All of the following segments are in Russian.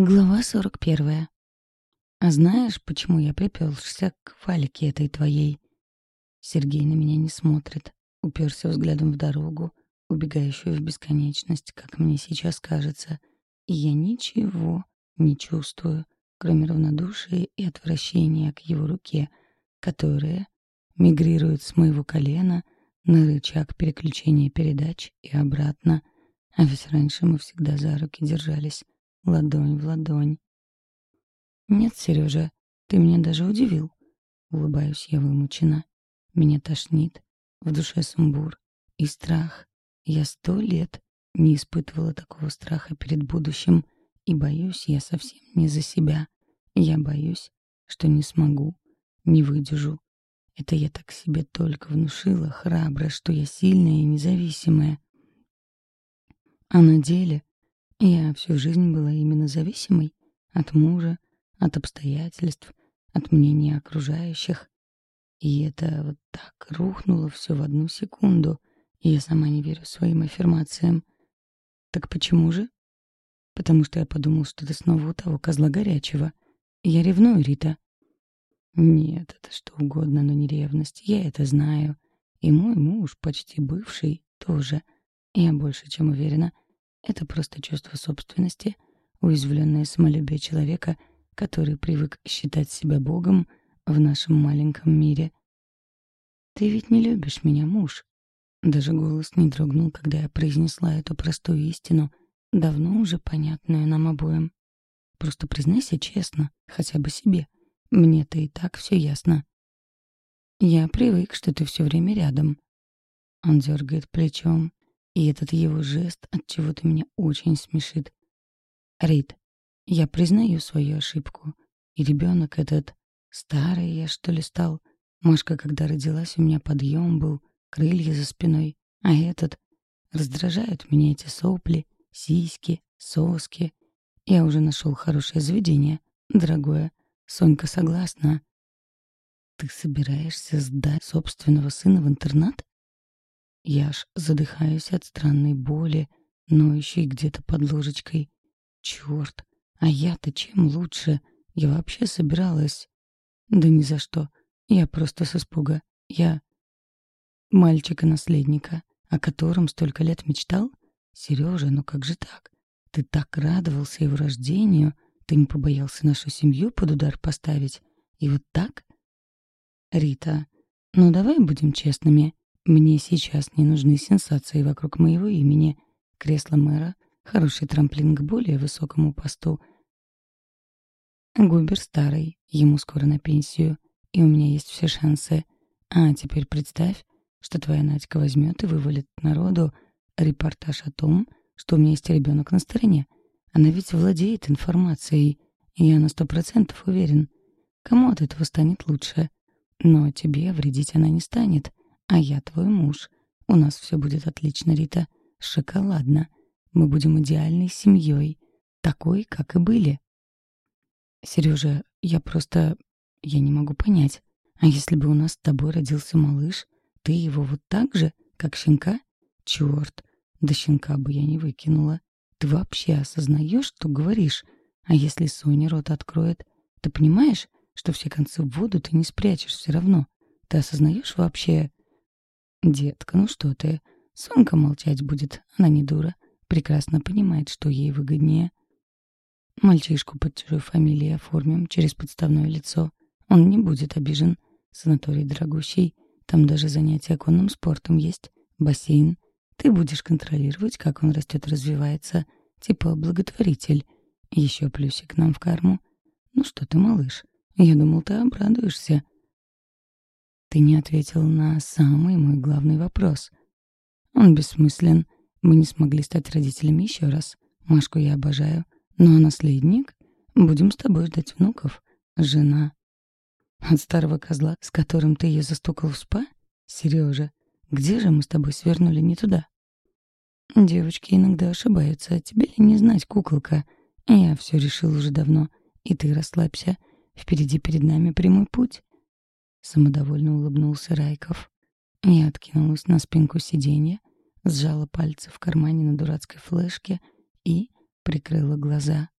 Глава 41. «А знаешь, почему я припёрся к Вальке этой твоей?» Сергей на меня не смотрит, уперся взглядом в дорогу, убегающую в бесконечность, как мне сейчас кажется, и я ничего не чувствую, кроме равнодушия и отвращения к его руке, которая мигрирует с моего колена на рычаг переключения передач и обратно, а ведь раньше мы всегда за руки держались ладонь в ладонь. «Нет, Сережа, ты меня даже удивил», — улыбаюсь я вымучена. Меня тошнит, в душе сумбур и страх. Я сто лет не испытывала такого страха перед будущим, и боюсь я совсем не за себя. Я боюсь, что не смогу, не выдержу. Это я так себе только внушила храбро, что я сильная и независимая. А на деле я всю жизнь была именно зависимой от мужа, от обстоятельств, от мнения окружающих. И это вот так рухнуло все в одну секунду. И я сама не верю своим аффирмациям. Так почему же? Потому что я подумал, что ты снова у того козла горячего. Я ревную, Рита. Нет, это что угодно, но не ревность. Я это знаю. И мой муж, почти бывший, тоже. Я больше чем уверена — это просто чувство собственности, уязвленное самолюбие человека, который привык считать себя Богом в нашем маленьком мире. «Ты ведь не любишь меня, муж?» Даже голос не дрогнул, когда я произнесла эту простую истину, давно уже понятную нам обоим. «Просто признайся честно, хотя бы себе. Мне-то и так все ясно». «Я привык, что ты все время рядом». Он дергает плечом, и этот его жест от чего то меня очень смешит. Рид, я признаю свою ошибку. И ребенок этот... Старый я, что ли, стал? Машка, когда родилась, у меня подъем был, крылья за спиной. А этот... Раздражают меня эти сопли, сиськи, соски. Я уже нашел хорошее заведение, дорогое. Сонька согласна. Ты собираешься сдать собственного сына в интернат? Я ж задыхаюсь от странной боли, ноющей где-то под ложечкой. Черт, а я-то чем лучше? Я вообще собиралась. Да ни за что. Я просто с испуга. Я... Мальчика-наследника, о котором столько лет мечтал? Сережа, ну как же так? Ты так радовался его рождению, ты не побоялся нашу семью под удар поставить. И вот так? Рита, ну давай будем честными, мне сейчас не нужны сенсации вокруг моего имени, кресло мэра, хороший трамплин к более высокому посту. Губер старый, ему скоро на пенсию, и у меня есть все шансы. А теперь представь, что твоя Надька возьмет и вывалит народу репортаж о том, что у меня есть ребенок на стороне. Она ведь владеет информацией, и я на сто процентов уверен. Кому от этого станет лучше? Но тебе вредить она не станет — а я твой муж. У нас все будет отлично, Рита. Шоколадно. Мы будем идеальной семьей. Такой, как и были. Сережа, я просто... Я не могу понять. А если бы у нас с тобой родился малыш, ты его вот так же, как щенка? Черт, да щенка бы я не выкинула. Ты вообще осознаешь, что говоришь? А если Соня рот откроет? Ты понимаешь, что все концы в воду ты не спрячешь все равно? Ты осознаешь вообще... «Детка, ну что ты? Сонка молчать будет, она не дура. Прекрасно понимает, что ей выгоднее». «Мальчишку под чужой фамилией оформим через подставное лицо. Он не будет обижен. Санаторий дорогущий. Там даже занятия конным спортом есть. Бассейн. Ты будешь контролировать, как он растет развивается. Типа благотворитель. Еще плюсик нам в карму. Ну что ты, малыш, я думал, ты обрадуешься». Ты не ответил на самый мой главный вопрос. Он бессмыслен. Мы не смогли стать родителями еще раз. Машку я обожаю. Ну а наследник? Будем с тобой ждать внуков. Жена. От старого козла, с которым ты ее застукал в спа? Сережа, где же мы с тобой свернули не туда? Девочки иногда ошибаются, а тебе ли не знать, куколка? Я все решил уже давно. И ты расслабься. Впереди перед нами прямой путь. Самодовольно улыбнулся Райков. Я откинулась на спинку сиденья, сжала пальцы в кармане на дурацкой флешке и прикрыла глаза.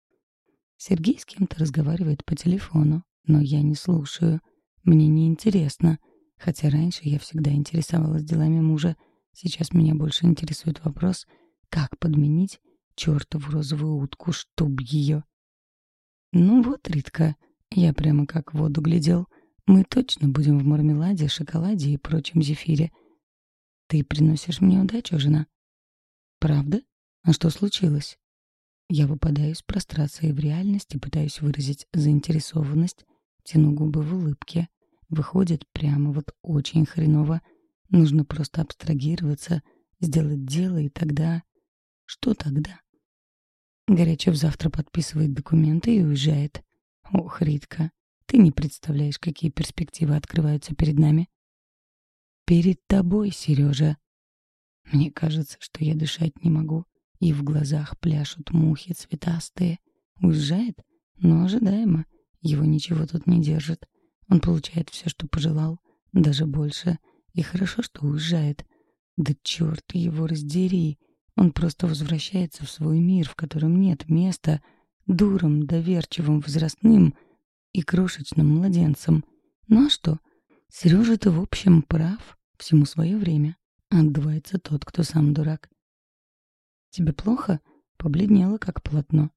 Сергей с кем-то разговаривает по телефону, но я не слушаю. Мне не интересно, хотя раньше я всегда интересовалась делами мужа. Сейчас меня больше интересует вопрос, как подменить чертову розовую утку, чтоб ее. Ну вот, Ритка, я прямо как в воду глядел — мы точно будем в мармеладе, шоколаде и прочем зефире. Ты приносишь мне удачу, жена. Правда? А что случилось? Я выпадаю из прострации в реальность и пытаюсь выразить заинтересованность, тяну губы в улыбке. Выходит прямо вот очень хреново. Нужно просто абстрагироваться, сделать дело, и тогда... Что тогда? Горячев завтра подписывает документы и уезжает. Ох, Ритка, ты не представляешь, какие перспективы открываются перед нами. Перед тобой, Сережа. Мне кажется, что я дышать не могу, и в глазах пляшут мухи цветастые. Уезжает, но ожидаемо. Его ничего тут не держит. Он получает все, что пожелал, даже больше. И хорошо, что уезжает. Да черт его раздери! Он просто возвращается в свой мир, в котором нет места дуром, доверчивым, возрастным — и крошечным младенцем. Ну а что? Сережа-то в общем прав, всему свое время. Отдувается тот, кто сам дурак. «Тебе плохо?» — побледнела, как полотно.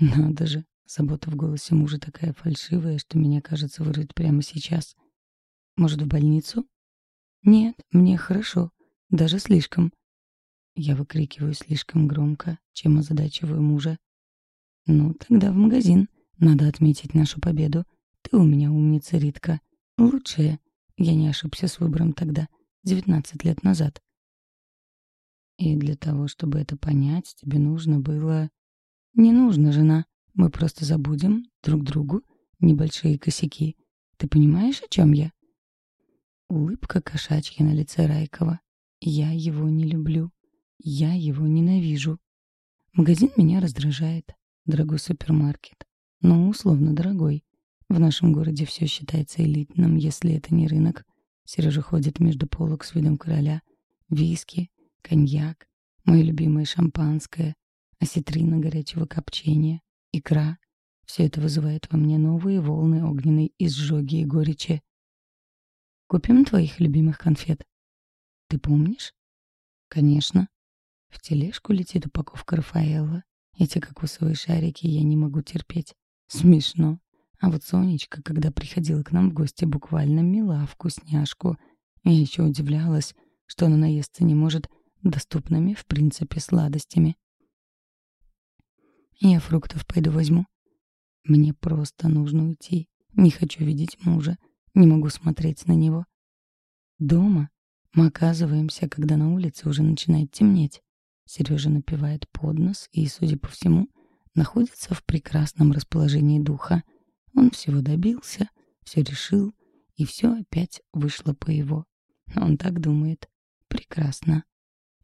«Надо же!» — забота в голосе мужа такая фальшивая, что меня, кажется, вырвет прямо сейчас. «Может, в больницу?» «Нет, мне хорошо. Даже слишком». Я выкрикиваю слишком громко, чем озадачиваю мужа. «Ну, тогда в магазин», надо отметить нашу победу. Ты у меня умница, Ритка. Лучшая. Я не ошибся с выбором тогда, 19 лет назад. И для того, чтобы это понять, тебе нужно было... Не нужно, жена. Мы просто забудем друг другу небольшие косяки. Ты понимаешь, о чем я? Улыбка кошачья на лице Райкова. Я его не люблю. Я его ненавижу. Магазин меня раздражает, дорогой супермаркет но условно дорогой. В нашем городе все считается элитным, если это не рынок. Сережа ходит между полок с видом короля. Виски, коньяк, мое любимое шампанское, осетрина горячего копчения, икра. Все это вызывает во мне новые волны огненной изжоги и горечи. «Купим твоих любимых конфет?» «Ты помнишь?» «Конечно». В тележку летит упаковка Рафаэлла. Эти кокосовые шарики я не могу терпеть. Смешно. А вот Сонечка, когда приходила к нам в гости, буквально мила вкусняшку. Я еще удивлялась, что она наесться не может доступными, в принципе, сладостями. Я фруктов пойду возьму. Мне просто нужно уйти. Не хочу видеть мужа. Не могу смотреть на него. Дома мы оказываемся, когда на улице уже начинает темнеть. Сережа напевает под нос и, судя по всему, находится в прекрасном расположении духа. Он всего добился, все решил, и все опять вышло по его. Он так думает. Прекрасно.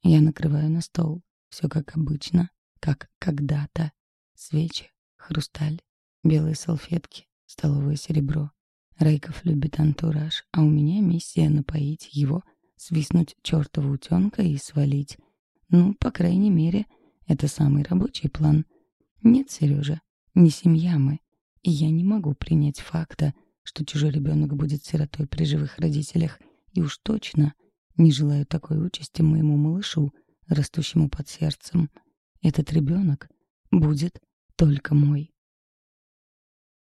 Я накрываю на стол. Все как обычно, как когда-то. Свечи, хрусталь, белые салфетки, столовое серебро. Рейков любит антураж, а у меня миссия напоить его, свистнуть чертова утенка и свалить. Ну, по крайней мере, это самый рабочий план. Нет, Сережа, не семья мы. И я не могу принять факта, что чужой ребенок будет сиротой при живых родителях. И уж точно не желаю такой участи моему малышу, растущему под сердцем. Этот ребенок будет только мой.